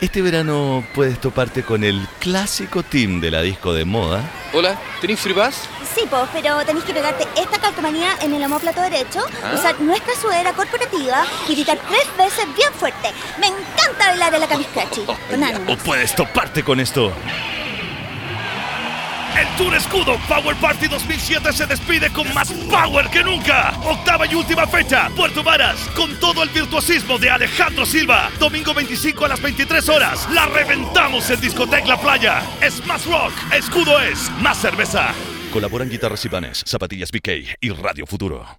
Este verano puedes toparte con el clásico team de la disco de moda. Hola, ¿tenéis free pass? Sí, pues, pero tenéis que pegarte esta calcomanía en el homóplato derecho, Ah. usar nuestra sudadera corporativa y gritar tres veces bien fuerte. Me encanta bailar en la camiscachi. Con ánimo. O puedes toparte con esto. El Tour Escudo Power Party 2007 se despide con más power que nunca. Octava y última fecha, Puerto Varas, con todo el virtuosismo de Alejandro Silva. Domingo 25 a las 23 horas. La reventamos en Discoteca La Playa. Es más rock, Escudo es más cerveza. Colaboran guitarras y panes, zapatillas BK y Radio Futuro.